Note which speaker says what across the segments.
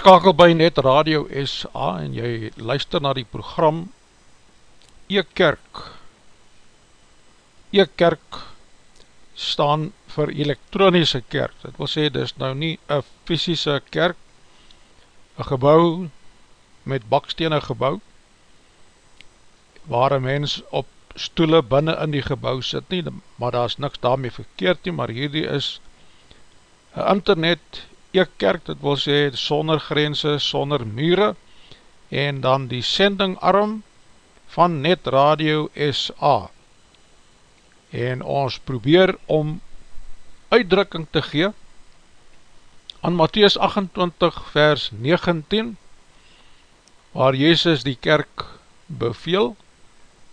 Speaker 1: Ingeskakeld by Net Radio SA en jy luister na die program E-Kerk. E-Kerk staan vir elektronische kerk. Dit wil sê, dit is nou nie een fysische kerk, een gebouw met bakstene gebouw, waar een mens op stoele binnen in die gebouw sit nie, maar daar is niks daarmee verkeerd nie, maar hierdie is een internet ek kerk, dit wil sê, sonder grense, sonder mure, en dan die sendingarm van Net Radio SA. En ons probeer om uitdrukking te gee aan Matthäus 28 vers 19, waar Jezus die kerk beveel,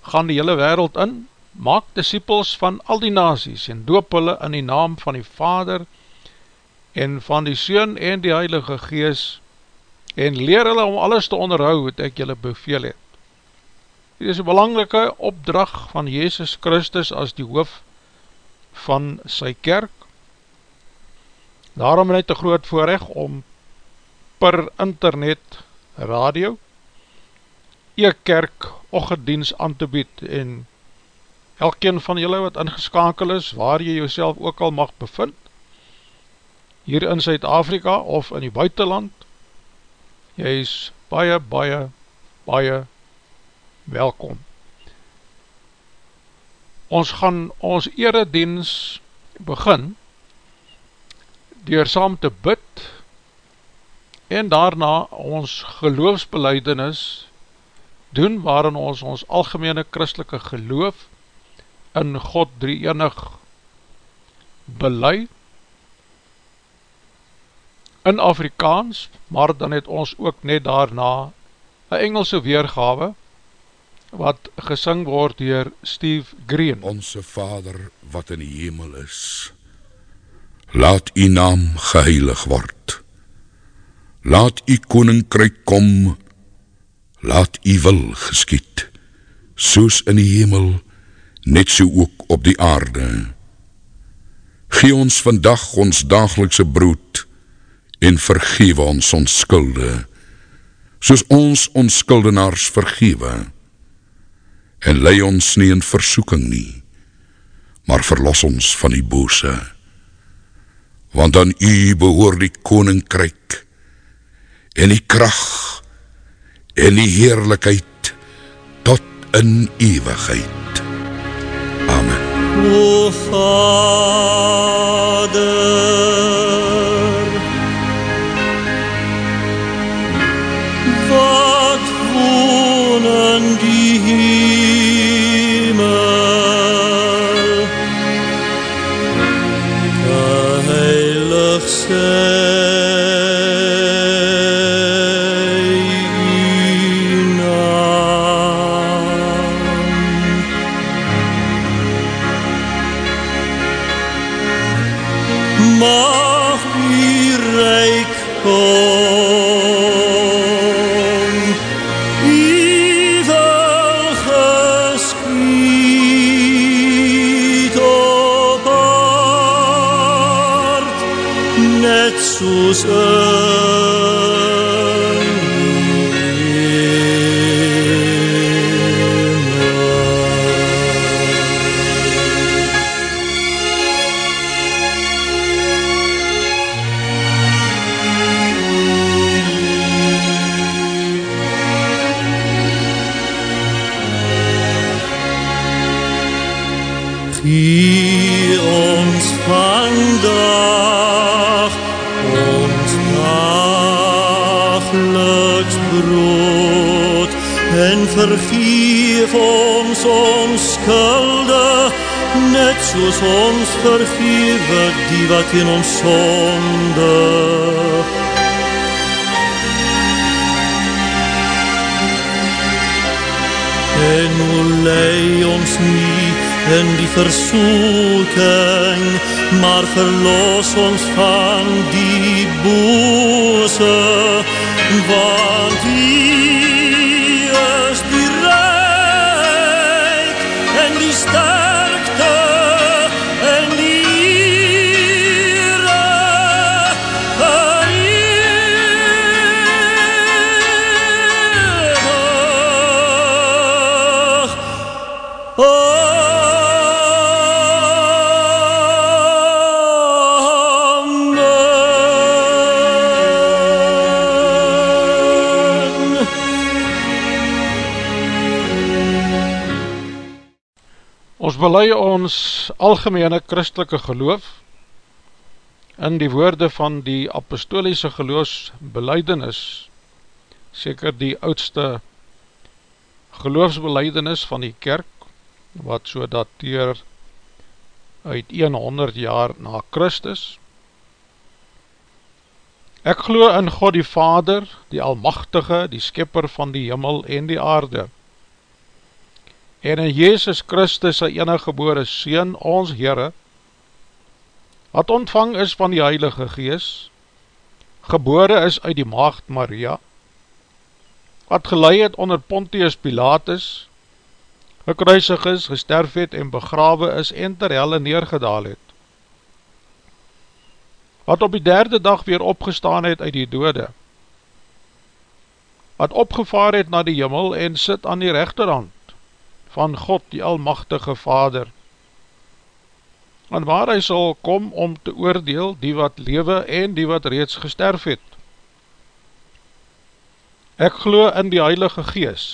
Speaker 1: gaan die hele wereld in, maak disciples van al die nazies en doop hulle in die naam van die Vader, en van die Seun en die Heilige Gees en leer hulle om alles te onderhou wat ek julle beveel het. Dit is een belangrike opdrag van Jezus Christus as die hoof van sy kerk. Daarom net een groot voorrecht om per internet radio e-kerk ochgendienst aan te bied en elkeen van julle wat ingeskakel is, waar jy jouself ook al mag bevind, hier in Zuid-Afrika of in die buitenland, jy is baie, baie, baie welkom. Ons gaan ons eredienst begin door saam te bid en daarna ons geloofsbeleidenis doen waarin ons ons algemene christelike geloof in God drie enig beleid in Afrikaans, maar dan het ons ook net daarna een Engelse weergawe wat gesing word dier Steve Green.
Speaker 2: Onse Vader wat in die hemel is, laat die naam geheilig word. Laat die koninkryk kom, laat die wil geskiet, soos in die hemel, net so ook op die aarde. Gee ons vandag ons dagelikse brood, en vergewe ons ons skulde, soos ons ons skuldenaars vergewe, en lei ons nie in versoeking nie, maar verlos ons van die bose, want aan u behoor die koninkryk, en die kracht, en die heerlijkheid, tot in eeuwigheid. Amen.
Speaker 3: O Vader, say maar verlos Ons
Speaker 1: belei ons algemene christelike geloof in die woorde van die apostoliese geloofsbeleidenis, seker die oudste geloofsbeleidenis van die kerk, wat so dateer uit 100 jaar na Christus. Ek glo in God die Vader, die Almachtige, die Skepper van die Himmel en die Aarde, en in Jezus Christus sy enige gebore Seen, ons Heere, wat ontvang is van die Heilige Gees, gebore is uit die Maagd Maria, wat geleid het onder Pontius Pilatus, gekruisig is, gesterf het en begrawe is en ter helle neergedaal het, wat op die derde dag weer opgestaan het uit die dode, wat opgevaar het na die jimmel en sit aan die rechterhand van God die Almachtige Vader, en waar hy sal kom om te oordeel die wat lewe en die wat reeds gesterf het. Ek glo in die Heilige Gees.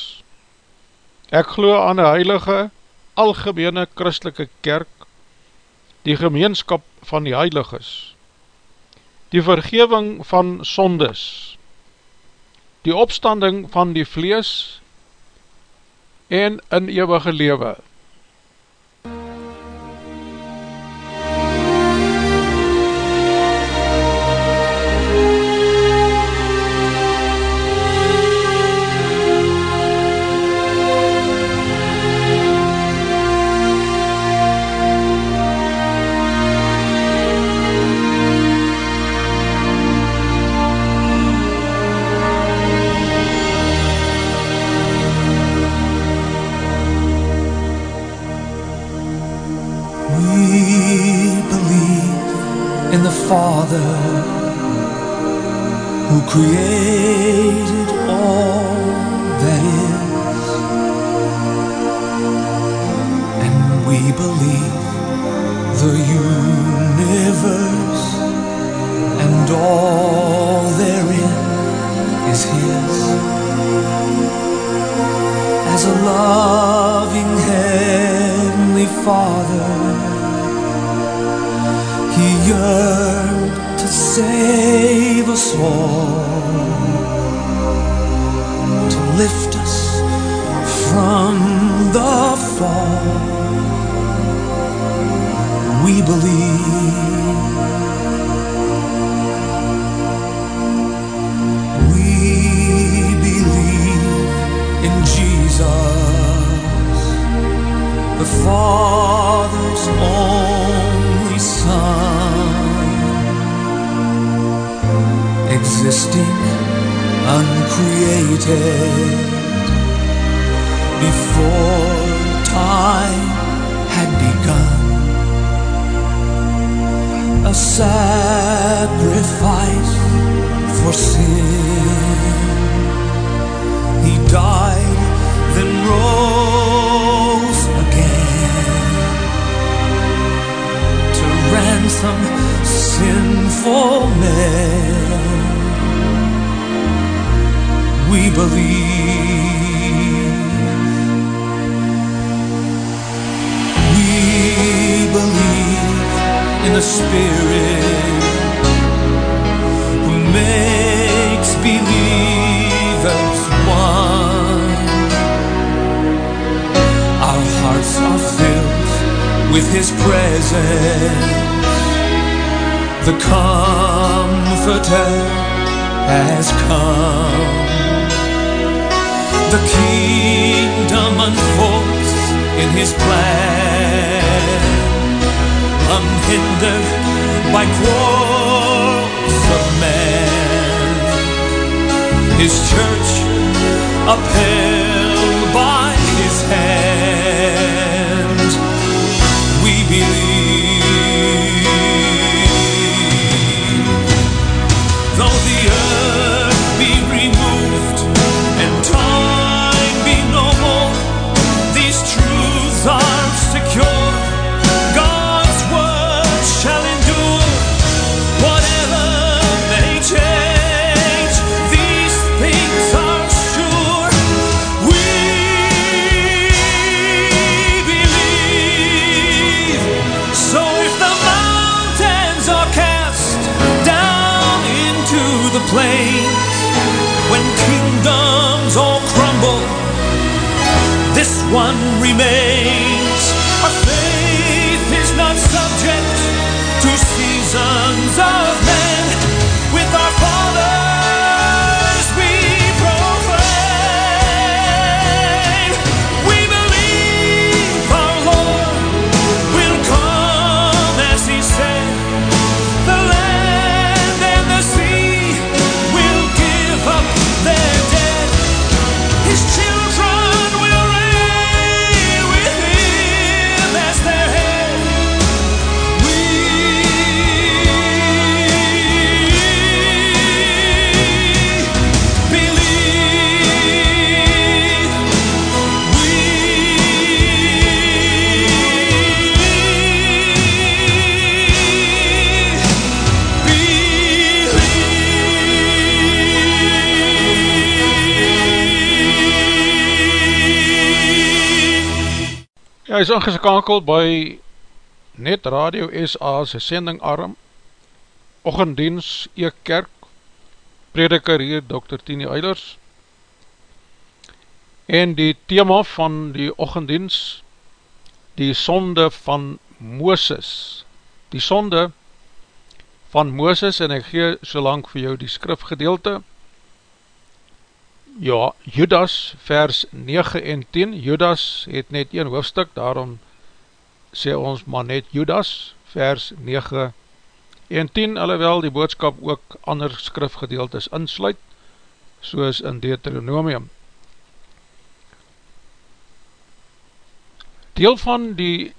Speaker 1: Ek glo aan die Heilige Algemene Christelike Kerk, die gemeenskap van die Heiliges, die vergeving van sondes, die opstanding van die vlees en in eeuwige lewe.
Speaker 4: Ransom sinful men we believe. We believe in the Spirit who makes believers one. Our hearts are filled with His presence. The Comforter has come. The kingdom unfolds in his plan, unhindered by quarrels of man. His church upheld by his hand, one remains.
Speaker 1: Ingeskakeld by Net Radio SA se sendingarm Ochendiens Eekkerk Prediker hier Dr. Tini Eilers En die thema van die ochendiens Die sonde van Mooses Die sonde van Mooses en ek gee so lang vir jou die skrifgedeelte Ja, Judas vers 9 en 10, Judas het net een hoofdstuk, daarom sê ons maar net Judas vers 9 en 10, alhoewel die boodskap ook ander skrifgedeeltes insluit, soos in Deuteronomium. Deel van die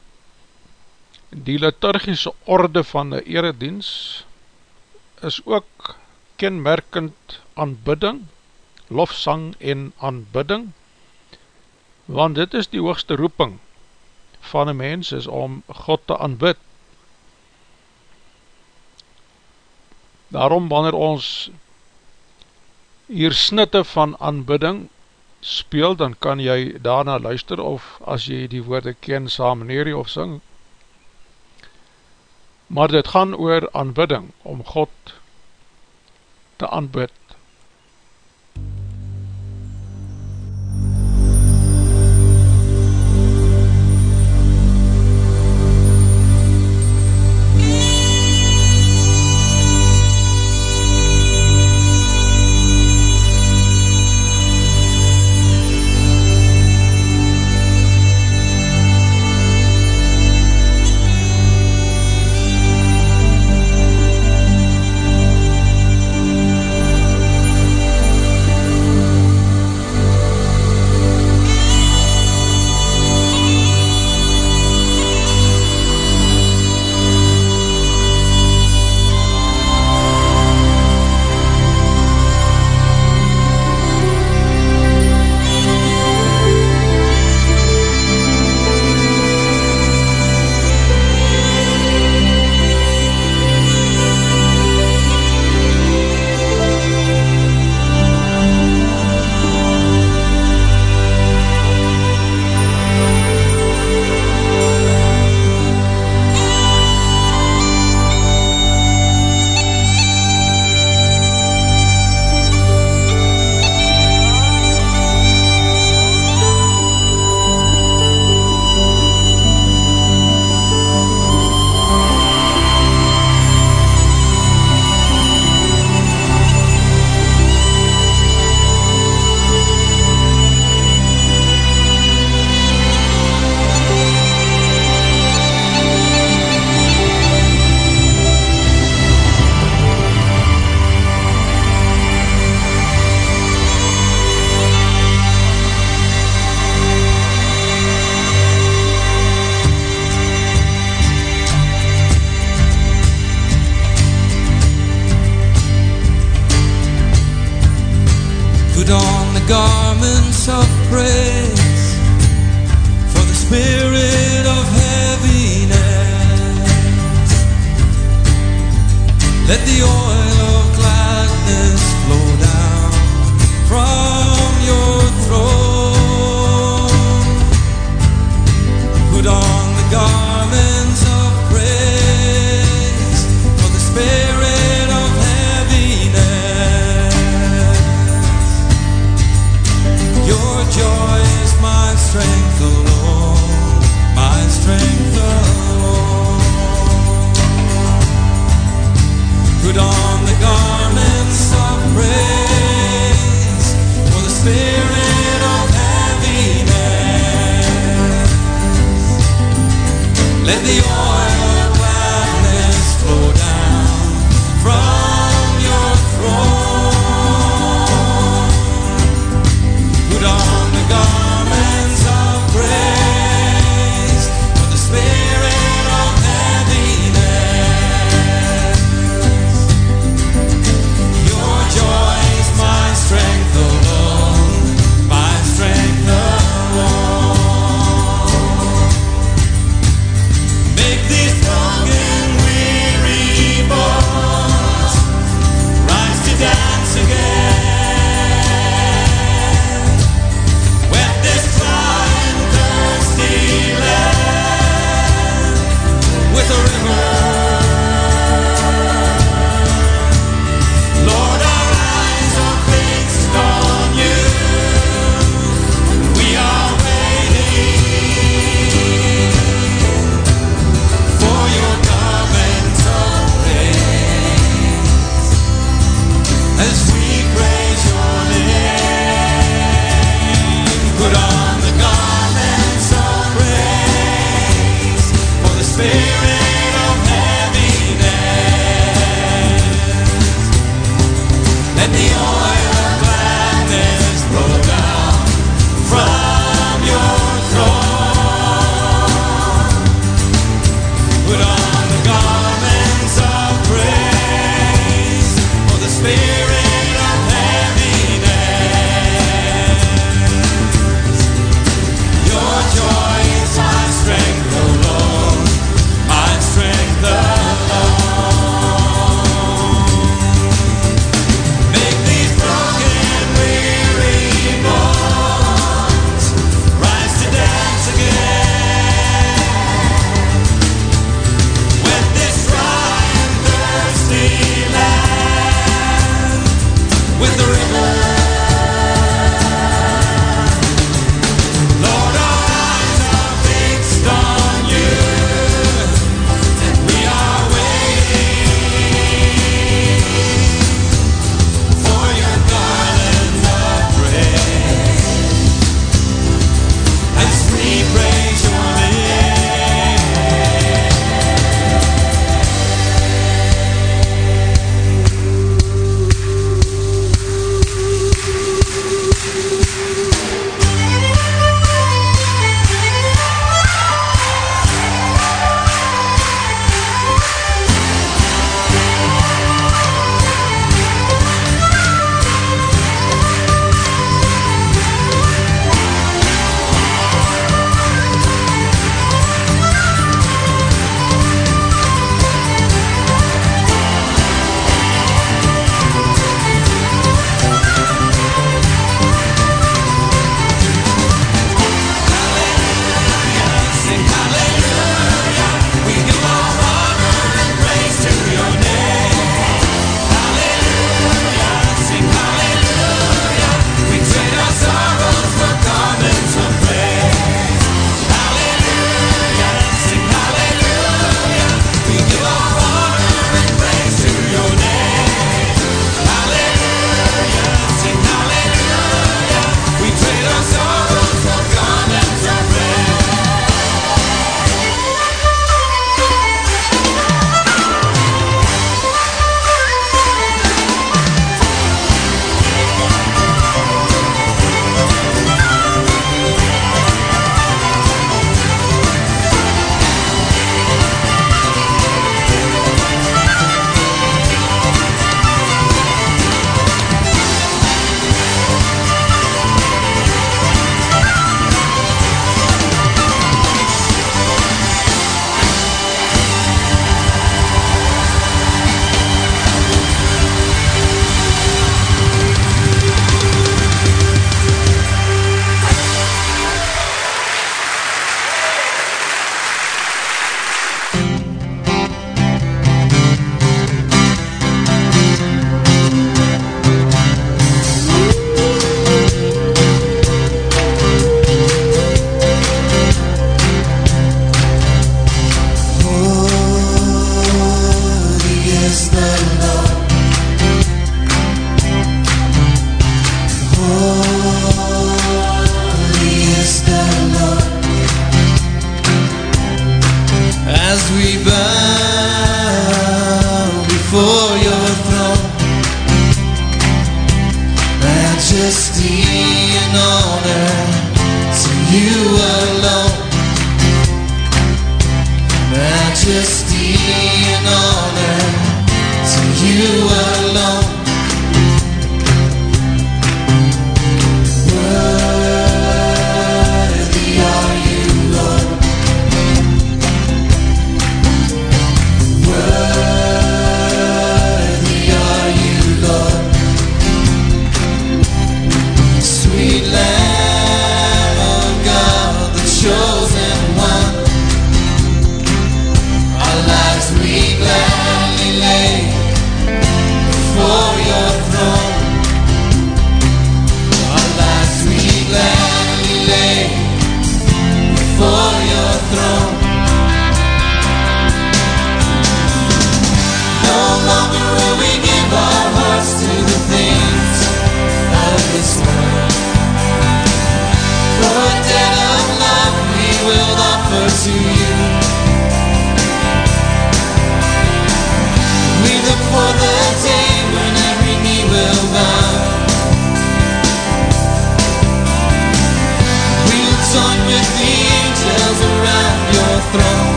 Speaker 1: die liturgische orde van die eredienst is ook kenmerkend aanbidding, lofsang en aanbidding, want dit is die hoogste roeping van een mens is om God te aanbid. Daarom wanneer ons hier snitte van aanbidding speel, dan kan jy daarna luister of as jy die woorde ken saam neer of sing. Maar dit gaan oor aanbidding, om God te aanbid.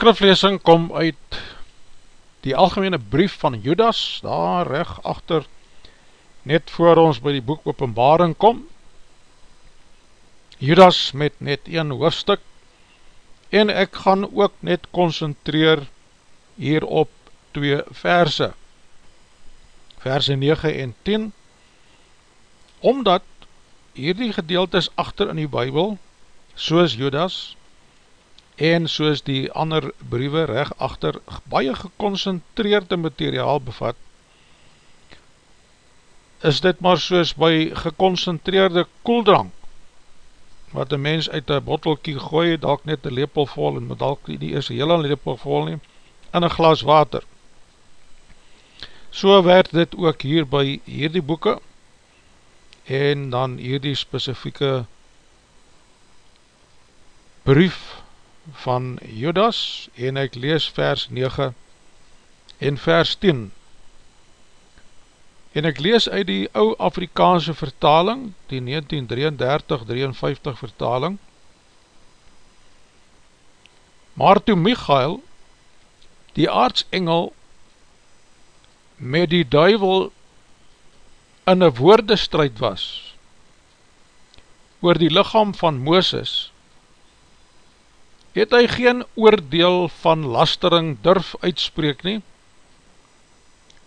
Speaker 1: Skriflesing kom uit die algemene brief van Judas, daar recht achter, net voor ons by die boek openbaring kom. Judas met net een hoofdstuk, en ek gaan ook net concentreer hier op twee verse, verse 9 en 10, omdat hierdie gedeeltes achter in die Bijbel, soos Judas, en soos die ander briewe recht achter baie geconcentreerde materiaal bevat, is dit maar soos by geconcentreerde koeldrank, wat een mens uit een bottelkie gooi, dalk net een lepel vol, en dalk nie is een hele lepel vol neem, in een glas water. So werd dit ook hier by hierdie boeken, en dan hierdie specifieke brief van Judas en ek lees vers 9 en vers 10 en ek lees uit die ou Afrikaanse vertaling die 1933-53 vertaling. Maar toe Michael die aardsengel met die duivel in een woordestrijd was oor die lichaam van Mooses het hy geen oordeel van lastering durf uitspreek nie,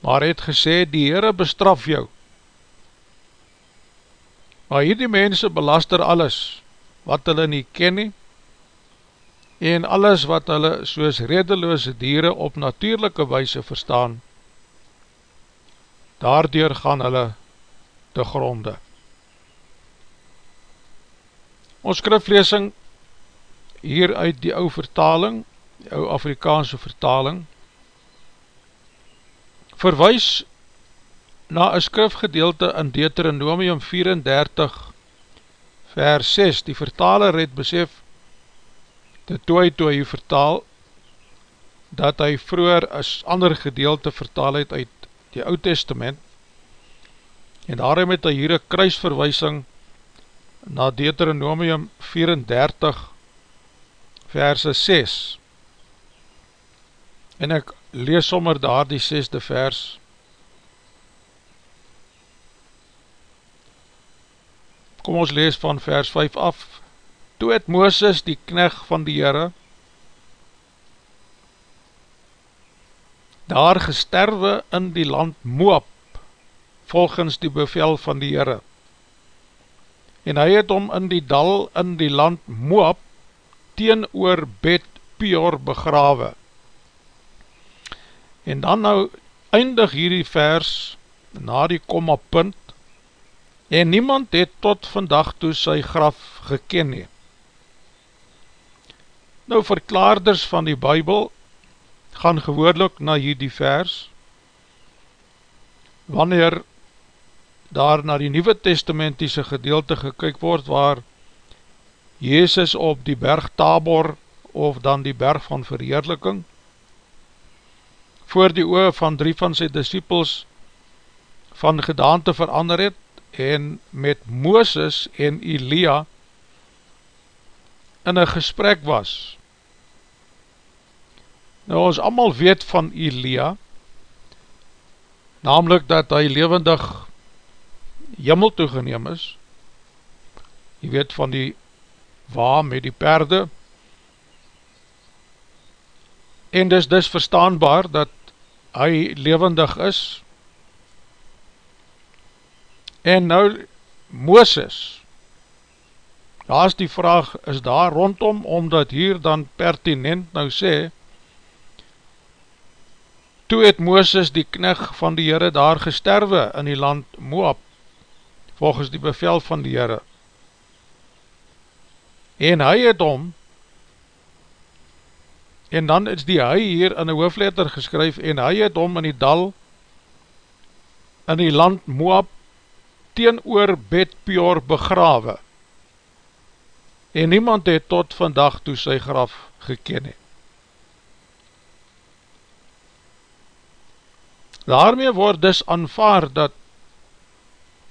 Speaker 1: maar het gesê, die Heere bestraf jou. Maar hierdie mense belaster alles, wat hulle nie ken nie, en alles wat hulle soos redeloose dieren op natuurlijke wijse verstaan, daardoor gaan hulle te gronde. Ons skriflesing hier uit die ou vertaling, die ou Afrikaanse vertaling, verwijs na een skrifgedeelte in Deuteronomium 34 vers 6. Die vertaler het besef, te toe hy vertaal, dat hy vroeger as ander gedeelte vertaal het uit die oud testament, en daarom het hy hier een kruisverwijsing na Deuteronomium 34 verse 6 en ek lees sommer daar die 6de vers. Kom ons lees van vers 5 af. Toe het Mooses die kneg van die Heere daar gesterwe in die land Moab volgens die bevel van die Heere en hy het om in die dal in die land Moab teen oor bed Pior begrawe. En dan nou eindig hierdie vers na die komma punt en niemand het tot vandag toe sy graf geken he. Nou verklaarders van die bybel gaan gewoorlik na hierdie vers wanneer daar na die nieuwe testamentiese gedeelte gekyk word waar Jezus op die berg Tabor of dan die berg van verheerliking voor die oor van drie van sy disciples van gedaante verander het en met Mooses en Elia in een gesprek was. Nou ons allemaal weet van Elia, namelijk dat hy levendig jimmel toegeneem is, jy weet van die waar met die perde? En dis dis verstaanbaar dat hy levendig is. En nou Mooses. Daar is die vraag is daar rondom omdat hier dan pertinent nou sê toe het Mooses die kneg van die Heere daar gesterwe in die land Moab volgens die bevel van die Heere en hy het om en dan is die hy hier in die hoofletter geskryf en hy het om in die dal in die land Moab teen oor Bet Pior begrawe en niemand het tot vandag toe sy graf geken het. Daarmee word dus aanvaard dat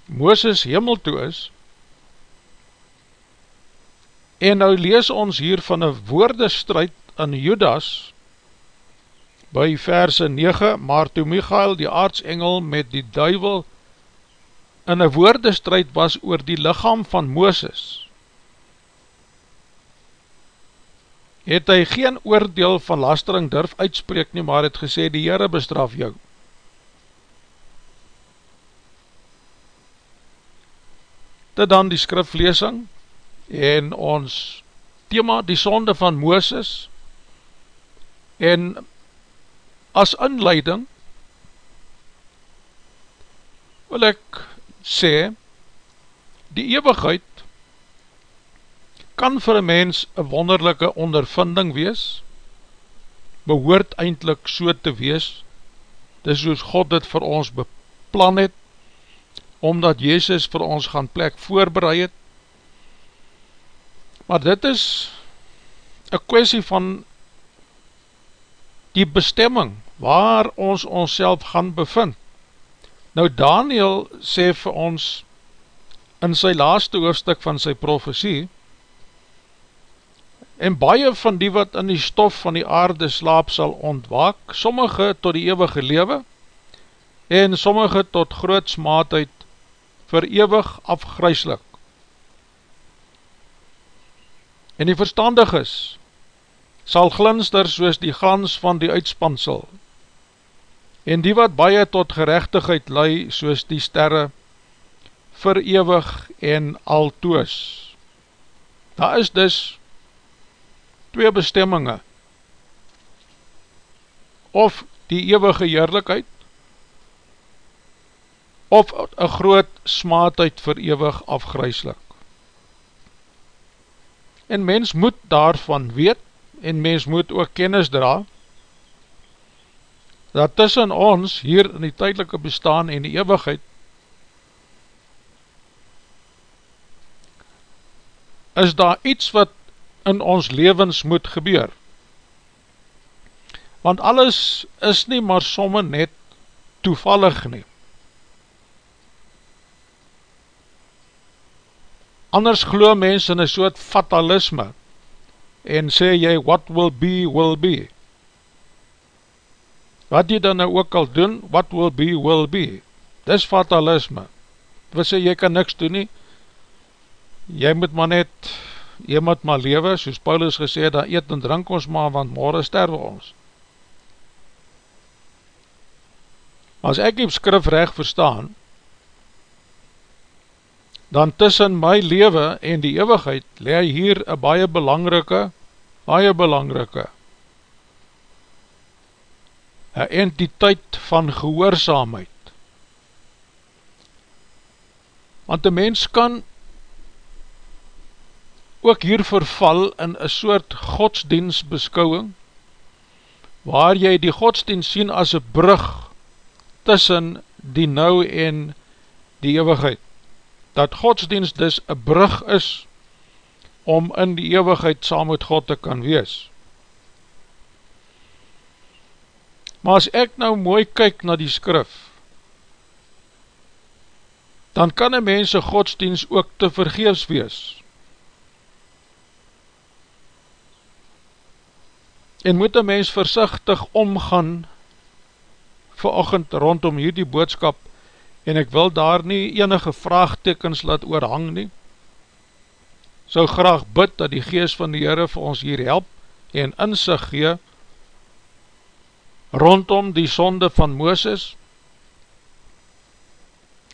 Speaker 1: Mooses hemel toe is En nou lees ons hier van een woordestrijd in Judas by verse 9, maar toe Michael die aardsengel met die duivel in een woordestrijd was oor die lichaam van Mooses, het hy geen oordeel van lastering durf uitspreek nie, maar het gesê die Heere bestraf jou. Dit dan die skriflesing en ons thema die sonde van Mooses en as inleiding wil ek sê die eeuwigheid kan vir een mens een wonderlijke ondervinding wees, behoort eindelijk so te wees, dis soos God dit vir ons beplan het, omdat Jezus vir ons gaan plek voorbereid het, maar dit is een kwestie van die bestemming, waar ons ons gaan bevind. Nou Daniel sê vir ons, in sy laaste hoofdstuk van sy profesie, en baie van die wat in die stof van die aarde slaap sal ontwaak, sommige tot die eeuwige lewe, en sommige tot groot smaatheid vir eeuwig afgryslik. En die verstandig is, sal glinster soos die glans van die uitspansel, en die wat baie tot gerechtigheid lei soos die sterre, vir eeuwig en altoos. Daar is dus twee bestemminge. Of die eeuwige heerlijkheid of een groot smaatheid vir eeuwig afgryslik en mens moet daarvan weet en mens moet ook kennis dra dat tussen ons hier in die tydelike bestaan en die eeuwigheid is daar iets wat in ons levens moet gebeur. Want alles is nie maar somme net toevallig nie. Anders glo mens in een soort fatalisme en sê jy what will be, will be. Wat jy dan nou ook al doen, what will be, will be. Dis fatalisme. Wat sê jy kan niks doen nie, jy moet maar net jy moet maar lewe, soos Paulus gesê, dan eet en drink ons maar, want morgen sterwe ons. As ek die skrif recht verstaan, dan tussen my lewe en die eeuwigheid, leie hier een baie belangrike, baie belangrike, een entiteit van gehoorzaamheid. Want die mens kan ook hier verval in een soort godsdienstbeskouwing, waar jy die godsdienst sien as een brug tussen die nou en die eeuwigheid. Dat godsdienst dus een brug is om in die eeuwigheid saam met God te kan wees. Maar as ek nou mooi kyk na die skrif, dan kan een mens een godsdienst ook te vergeefs wees. en moet een mens versichtig omgaan verochend rondom hierdie boodskap en ek wil daar nie enige vraagtekens laat oorhang nie sou graag bid dat die geest van die Heere vir ons hier help en inzicht gee rondom die sonde van Mooses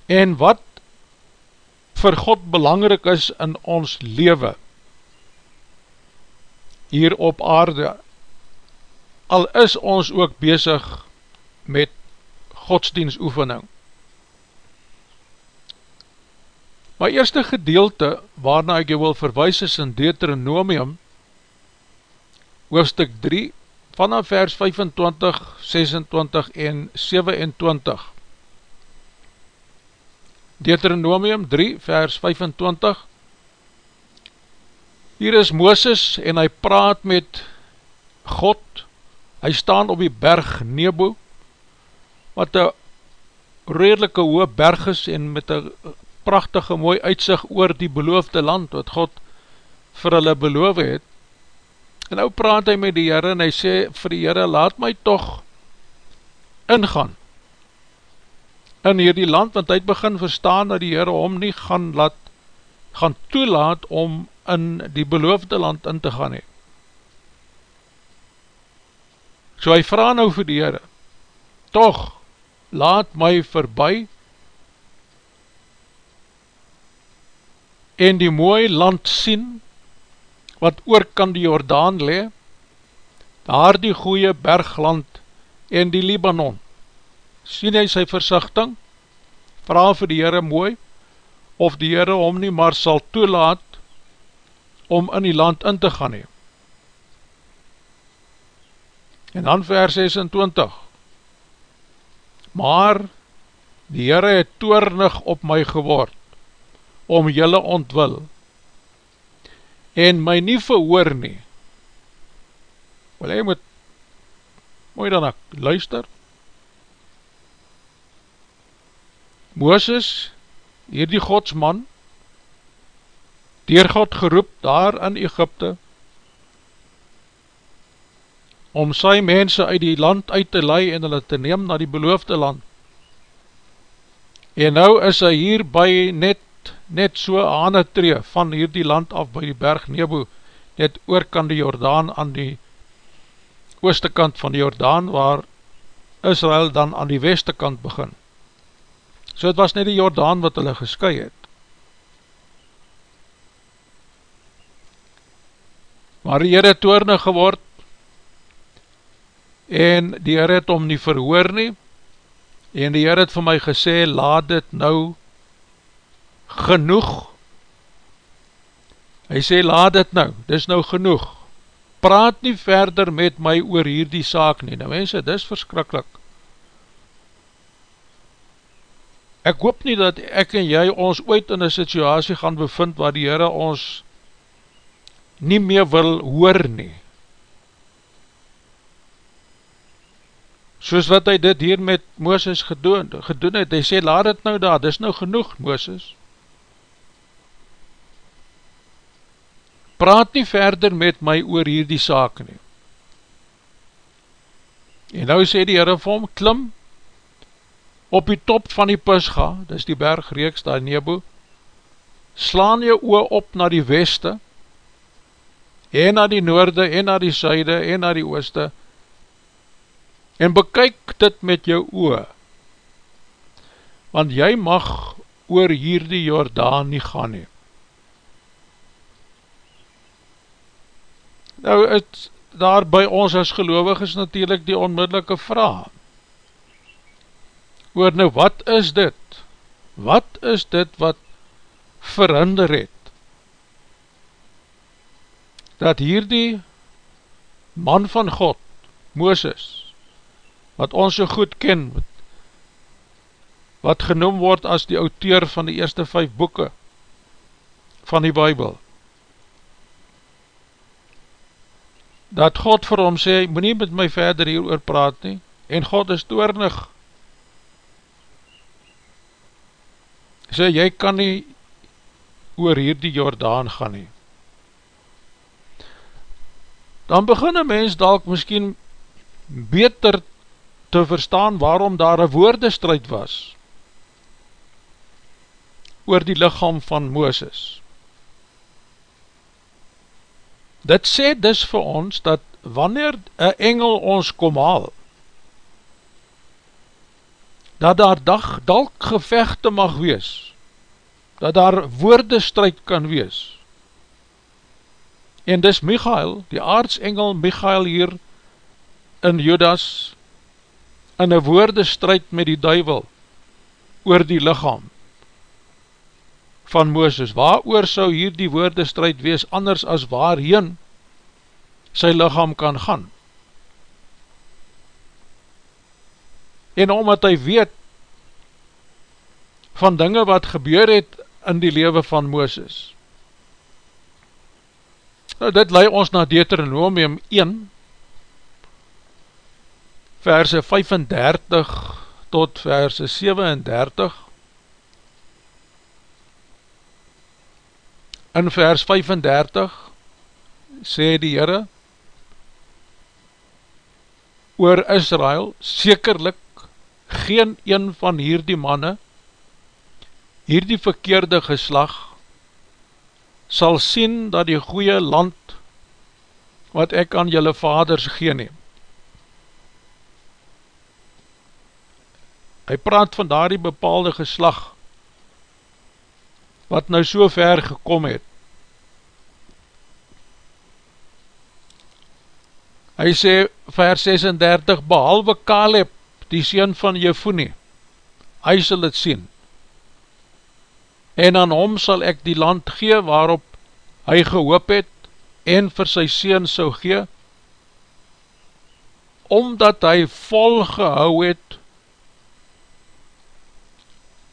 Speaker 1: en wat vir God belangrik is in ons leven hier op aarde al is ons ook bezig met godsdienstoefening. My eerste gedeelte waarna ek jou wil verwijs is in Deuteronomium hoofstuk 3 vanaf vers 25, 26 en 27 Deuteronomium 3 vers 25 Hier is Mooses en hy praat met God. Hy staan op die berg Nebo, wat een redelike hoë berg is en met een prachtige mooi uitzicht oor die beloofde land wat God vir hulle beloof het, En nou praat hy met die Heere en hy sê vir die Heere, laat my toch ingaan in hierdie land, want hy het begin verstaan dat die Heere hom nie gaan laat, gaan toelaat om in die beloofde land in te gaan hee. So hy vraag nou vir die Heere, toch, laat my verby en die mooie land sien, wat oor kan die Jordaan le, daar die goeie bergland en die Libanon. Sien hy sy versichting, vraag vir die Heere mooi, of die Heere hom nie maar sal toelaat om in die land in te gaan hee. En dan vers 26 Maar die Heere het toornig op my geword om jylle ontwil en my nie verhoor nie. Wel, hy moet mooi dan ek luister. Mooses, hier die godsman, dier God geroep daar in Egypte, om sy mense uit die land uit te lei en hulle te neem na die beloofde land. En nou is hy hier by net net so aan het tree van hierdie land af by die berg Nebo, net oor kan die Jordaan aan die ooste kant van die Jordaan, waar Israel dan aan die weste kant begin. So het was net die Jordaan wat hulle gesky het. Maar die Heer het toornig geword, en die Heer het om nie verhoor nie, en die Heer het vir my gesê, laat dit nou genoeg. Hy sê laat dit nou, dis nou genoeg. Praat nie verder met my oor hierdie saak nie, nou mense, dis verskrikkelijk ek hoop nie dat ek en jy ons ooit in een situasie gaan bevind waar die Heere ons nie meer wil hoor nie. Soos wat hy dit hier met Mooses gedoen, gedoen het, hy sê laat het nou daar, dis nou genoeg Mooses praat nie verder met my oor hierdie saak nie. En nou sê die Heere vir hom, klim op die top van die Pisga, dis die berg reeks daar Nebo, slaan jou oor op na die weste, en na die noorde, en na die suide, en na die ooste, en bekyk dit met jou oor, want jy mag oor hierdie Jordaan nie gaan neem. Nou het daar by ons as gelovig is natuurlijk die onmiddellike vraag. Oor nou, wat is dit? Wat is dit wat verhinder het? Dat hier die man van God, Mooses, wat ons so goed ken, wat genoem word as die auteur van die eerste vijf boeken van die Bijbel, dat God vir hom sê, moet nie met my verder hier oor praat nie, en God is toornig. Sê, jy kan nie oor hier die Jordaan gaan nie. Dan begin een mens dalk miskien beter te verstaan waarom daar een woordestrijd was oor die lichaam van Mooses. Dit sê dus vir ons dat wanneer een engel ons kom haal, dat daar dag dalk gevechte mag wees, dat daar woordestrijd kan wees. En dis Michael, die aardsengel Michael hier in Judas, in een woordestrijd met die duivel, oor die lichaam, van Mooses, waar oor sou hier die woordestrijd wees, anders as waarheen sy lichaam kan gaan. En omdat hy weet van dinge wat gebeur het in die leven van Mooses. Nou dit lei ons na Deuteronomium 1, verse 35 tot verse 37, In vers 35 sê die Heere, oor Israel, sekerlik geen een van hierdie manne, hierdie verkeerde geslag, sal sien dat die goeie land, wat ek aan julle vaders gee neem. Hy praat van daar die bepaalde geslag, wat nou so ver gekom het. Hy sê vers 36, behalwe Kaleb, die sien van Jefoenie, hy sal het sien. En aan hom sal ek die land gee waarop hy gehoop het en vir sy sien sou gee, omdat hy volgehou het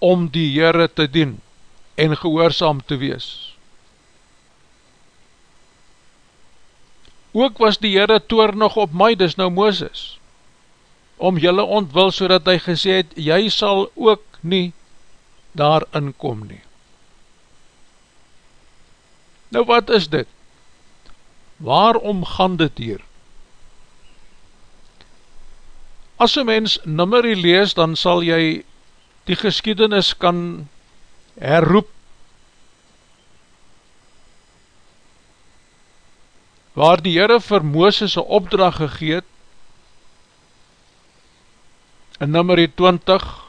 Speaker 1: om die Heere te dien en gehoorzaam te wees. Ook was die Heere toornig op my, dis nou Mooses, om julle ontwil, so dat hy gesê het, jy sal ook nie daar inkom nie. Nou wat is dit? Waarom gaan dit hier? As een mens nummerie lees, dan sal jy die geskiedenis kan herroep. Waar die Heere vir Mooses een opdracht gegeet in nummer 20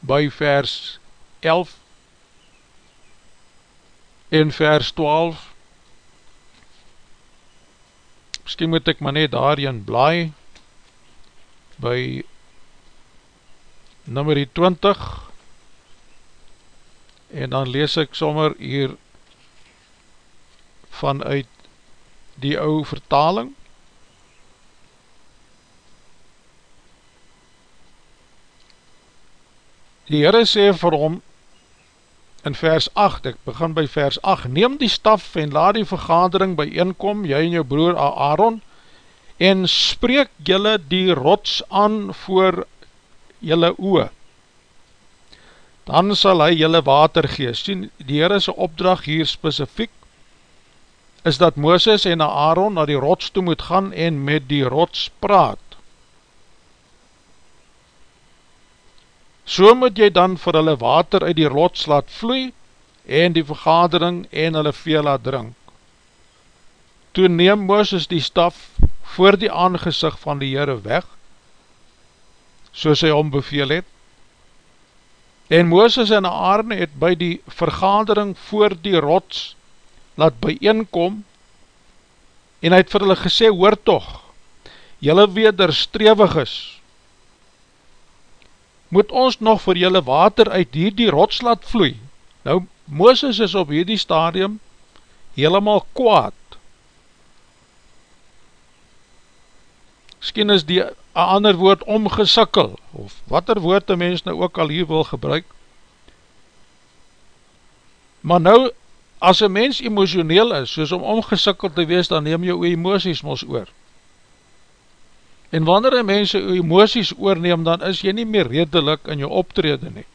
Speaker 1: by vers 11 en vers 12 miskien moet ek maar net daarin blaai by nummer 20 en dan lees ek sommer hier vanuit die ou vertaling. Die Heere sê vir hom in vers 8, ek begin by vers 8 neem die staf en laat die vergadering by eenkom, jy en jou broer Aaron en spreek jylle die rots aan voor jylle oe, dan sal hy jylle water gee. Sien, die Heere sy opdracht hier specifiek, is dat Mooses en Aaron na die rots toe moet gaan en met die rots praat. So moet jy dan vir hulle water uit die rots laat vloei en die vergadering en hulle veel laat drink. Toe neem Mooses die staf voor die aangezicht van die Heere weg soos hy om beveel het. En Mooses en Aarne het by die vergadering voor die rots laat bijeenkom en hy het vir hulle gesê, hoor toch, jylle wederstrewig is, moet ons nog vir jylle water uit hierdie rots laat vloei. Nou, Mooses is op hierdie stadium helemaal kwaad. Misschien is die een ander woord omgesikkel, of wat er woord die mens nou ook al hier wil gebruik. Maar nou, as een mens emotioneel is, soos om omgesikkel te wees, dan neem jou emoties mos oor. En wanneer een mens jou emoties oorneem, dan is jy nie meer redelik in jou optrede nie.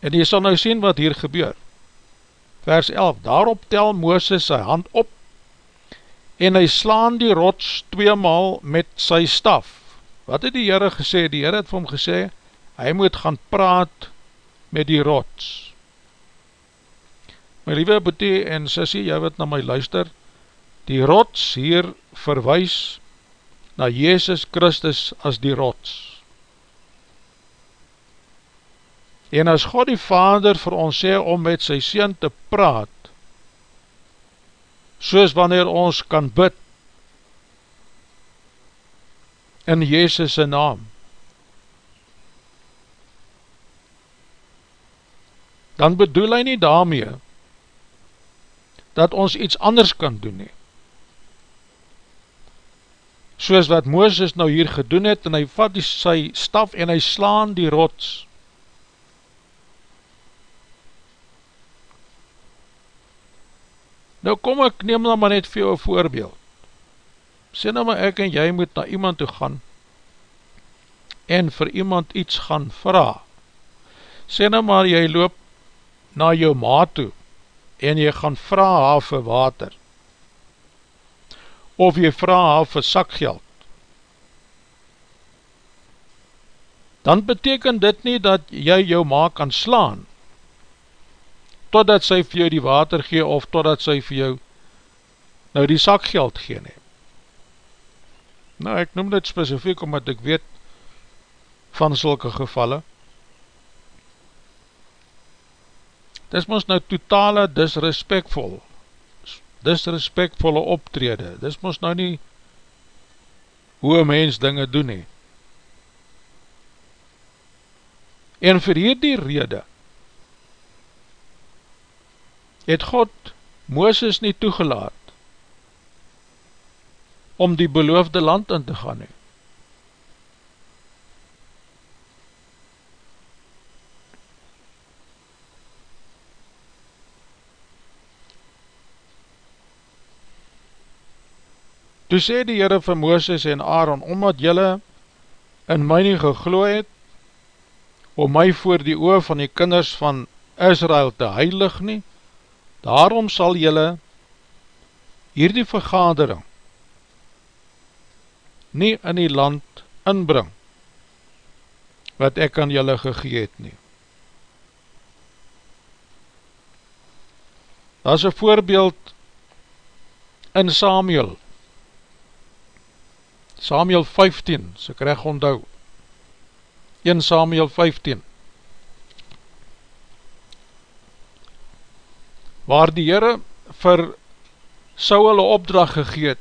Speaker 1: En jy sal nou sien wat hier gebeur. Vers 11, daarop tel Mooses sy hand op, en hy slaan die rots tweemaal met sy staf. Wat het die Heere gesê? Die Heere het vir hom gesê, hy moet gaan praat met die rots. My liewe boete en sissie, jy wat na my luister, die rots hier verwys na Jezus Christus as die rots. En as God die Vader vir ons sê om met sy Seen te praat, soos wanneer ons kan bid in Jezus' naam. Dan bedoel hy nie daarmee dat ons iets anders kan doen nie. Soos wat Mooses nou hier gedoen het en hy vat die, sy staf en hy slaan die rots Nou kom ek, neem nou maar net vir jou een voorbeeld. Sê nou maar ek en jy moet na iemand toe gaan en vir iemand iets gaan vraag. Sê nou maar jy loop na jou ma toe en jy gaan vraag haar vir water. of jy vraag haar vir sakgeld, dan beteken dit nie dat jy jou ma kan slaan, totdat sy vir jou die water gee, of totdat sy vir jou nou die sakgeld gee nie. Nou ek noem dit specifiek, omdat ek weet van sulke gevalle. Dis ons nou totale disrespectvol, disrespectvolle optrede, dis ons nou nie hoe een mens dinge doen nie. En vir hierdie rede het God Mooses nie toegelaat om die beloofde land in te gaan nie. Toe sê die Heere vir Mooses en Aaron, omdat jylle in my nie gegloe het, om my voor die oor van die kinders van Israel te heilig nie, daarom sal jylle hierdie vergadering nie in die land inbring, wat ek aan jylle gegeet nie. Daar is een voorbeeld in Samuel, Samuel 15, as ek recht onthou, 1 Samuel 15 waar die Heere vir Saul een opdracht gegeet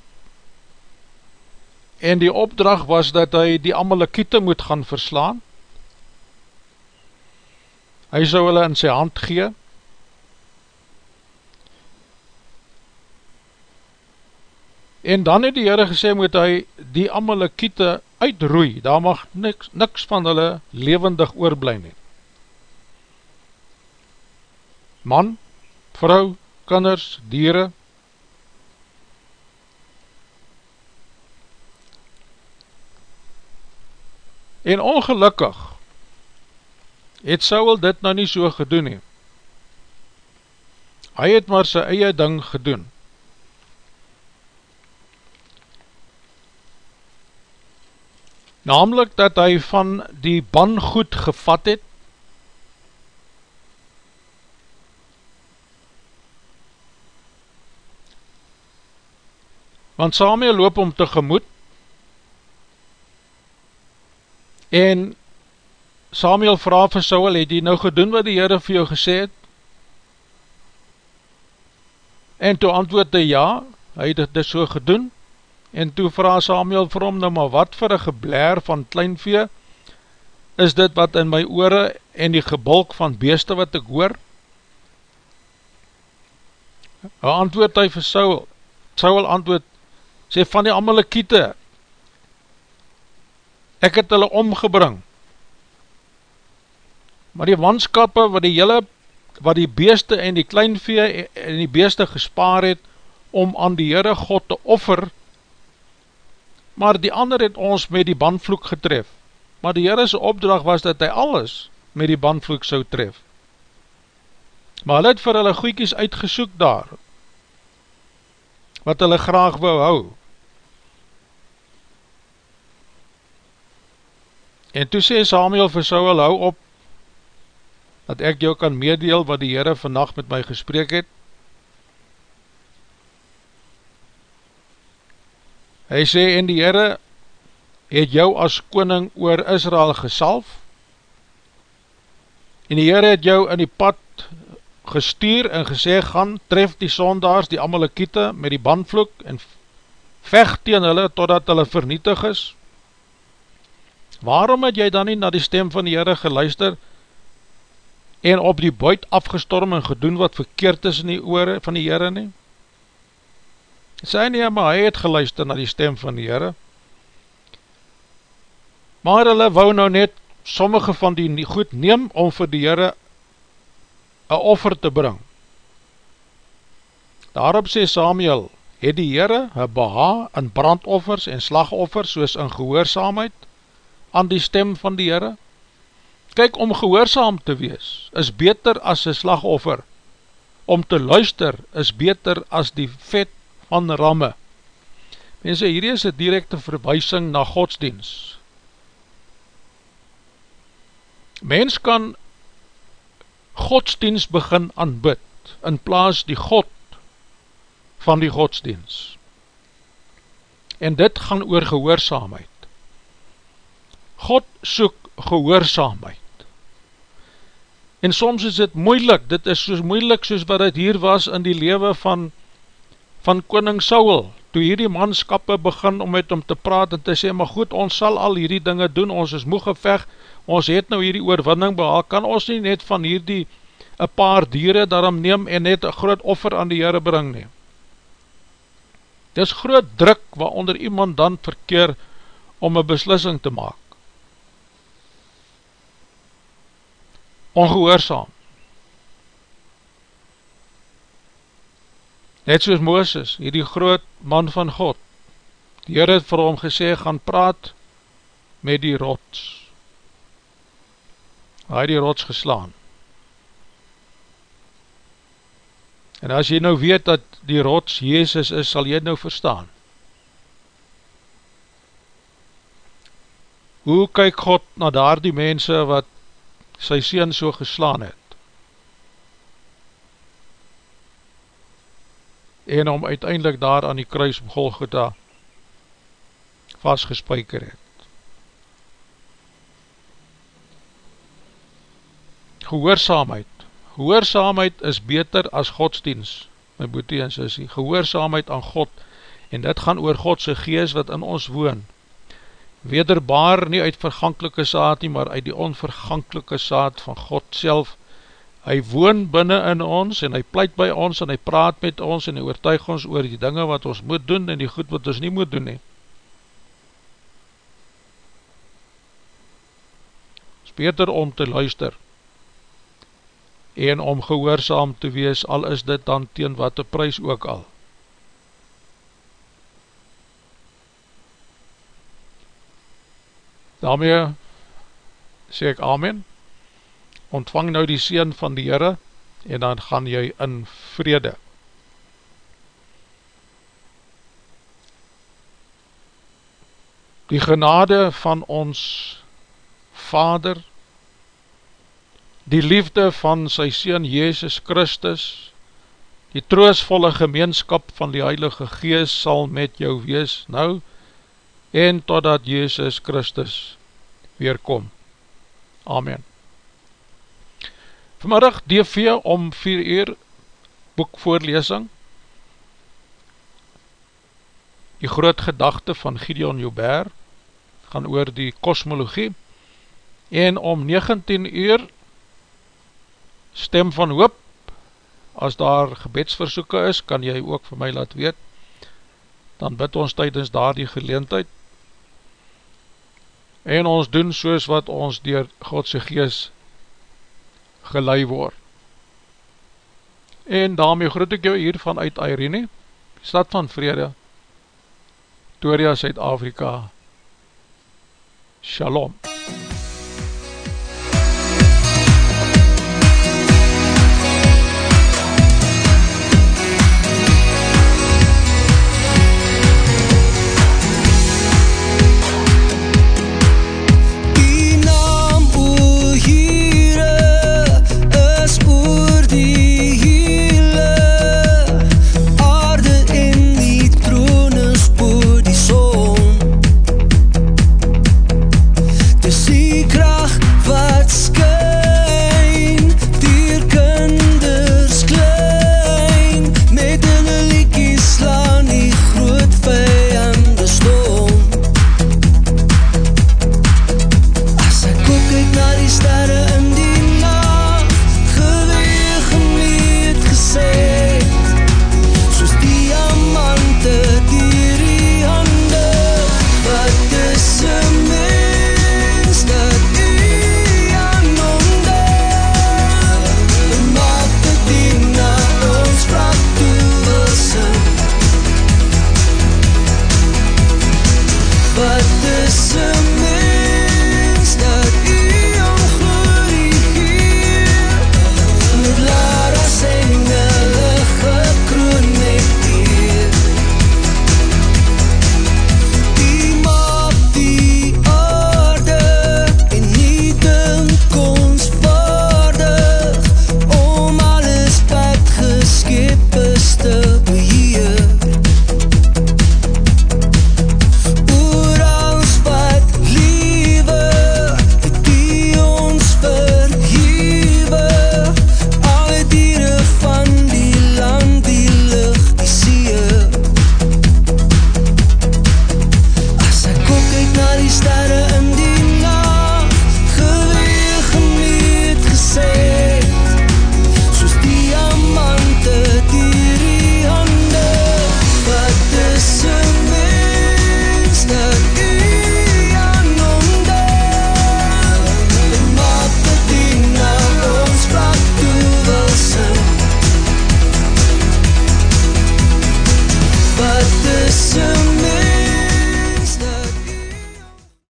Speaker 1: en die opdracht was dat hy die Amalekiete moet gaan verslaan. Hy sou hulle in sy hand gee. En dan het die Heere gesê moet hy die Amalekiete uitroei, daar mag niks, niks van hulle levendig oorblij nie. Man, vrou, kinders, dieren, en ongelukkig het Saul dit nou nie so gedoen nie. Hy het maar sy eie ding gedoen. namelijk dat hy van die bangoed gevat het, want Samuel loop om te gemoed, en Samuel vraag vir Saul, het hy nou gedoen wat die Heere vir jou gesê het? En toe antwoord hy ja, hy het dit so gedoen, En toe vraag Samuel vir hom, nou maar wat vir een geblair van kleinvee is dit wat in my oore en die gebulk van beeste wat ek hoor? Hy antwoord hy vir Saul, Saul antwoord, sê van die Amalekiete, ek het hulle omgebring, maar die wanskappe wat die hele, wat die beeste en die kleinvee en die beeste gespaar het, om aan die Heere God te offer, maar die ander het ons met die bandvloek getref. Maar die Heerese opdracht was dat hy alles met die bandvloek sou tref. Maar hy het vir hulle goeikies uitgesoek daar, wat hulle graag wou hou. En toe sê Samuel vir Saul, hou op, dat ek jou kan meedeel wat die Heere vannacht met my gesprek het, Hy sê, en die Heere het jou as koning oor Israel gesalf, en die Heere het jou in die pad gestuur en gesê, gaan tref die sondaars, die Amalekiete, met die bandvloek, en vecht teen hulle, totdat hulle vernietig is. Waarom het jy dan nie na die stem van die Heere geluister, en op die buit afgestorm en gedoen wat verkeerd is in die oor van die Heere nie? Sy nie, maar hy het geluister na die stem van die Heere. Maar hulle wou nou net sommige van die goed neem om vir die Heere een offer te bring. Daarop sê Samuel, het die Heere een beha in brandoffers en slagoffers soos in gehoorzaamheid aan die stem van die Heere? Kyk, om gehoorzaam te wees is beter as een slagoffer. Om te luister is beter as die vet van ramme. Mense, hierdie is een directe verwijsing na godsdienst. Mens kan godsdienst begin aanbid, in plaas die God van die godsdienst. En dit gaan oor gehoorzaamheid. God soek gehoorzaamheid. En soms is dit moeilik, dit is soos moeilik soos wat het hier was in die lewe van, van koning Saul, toe hierdie manskappe begin om met hom te praat en te sê, maar goed, ons sal al hierdie dinge doen, ons is moe geveg, ons het nou hierdie oorwinning behaal, kan ons nie net van hierdie een paar dieren daarom neem en net een groot offer aan die Heere bring neem. Dit is groot druk waaronder iemand dan verkeer om een beslissing te maak. Ongehoorzaam. Net soos Mooses, hierdie groot man van God, die Heer het vir hom gesê, gaan praat met die rots. Hy die rots geslaan. En as jy nou weet dat die rots Jezus is, sal jy nou verstaan. Hoe kyk God na daar die mense wat sy sien so geslaan het? en om uiteindelik daar aan die kruis op Golgotha vastgespijker het. Gehoorzaamheid Gehoorzaamheid is beter as godsdienst, my boete en sissie. Gehoorzaamheid aan God en dit gaan oor Godse gees wat in ons woon. Wederbaar nie uit vergankelike saad nie, maar uit die onvergankelike saad van God self hy woon binnen in ons en hy pleit by ons en hy praat met ons en hy oortuig ons oor die dinge wat ons moet doen en die goed wat ons nie moet doen nie. Het is beter om te luister en om gehoorzaam te wees, al is dit dan teen wat te prijs ook al. Daarmee sê ek Amen ontvang nou die Seen van die Heere, en dan gaan jy in vrede. Die genade van ons Vader, die liefde van sy Seen Jezus Christus, die troosvolle gemeenskap van die Heilige Gees sal met jou wees nou, en totdat Jezus Christus weerkom. Amen. Vanmiddag DV om 4 uur boekvoorlesing Die groot gedachte van Gideon Joubert gaan oor die kosmologie en om 19 uur stem van hoop as daar gebedsversoeken is kan jy ook vir my laat weet dan bid ons tydens daar die geleentheid en ons doen soos wat ons dier Godse geest gelei word. En daarmee groet ek jou hier vanuit Irene, stad van vrede, Toria, Zuid-Afrika, Shalom.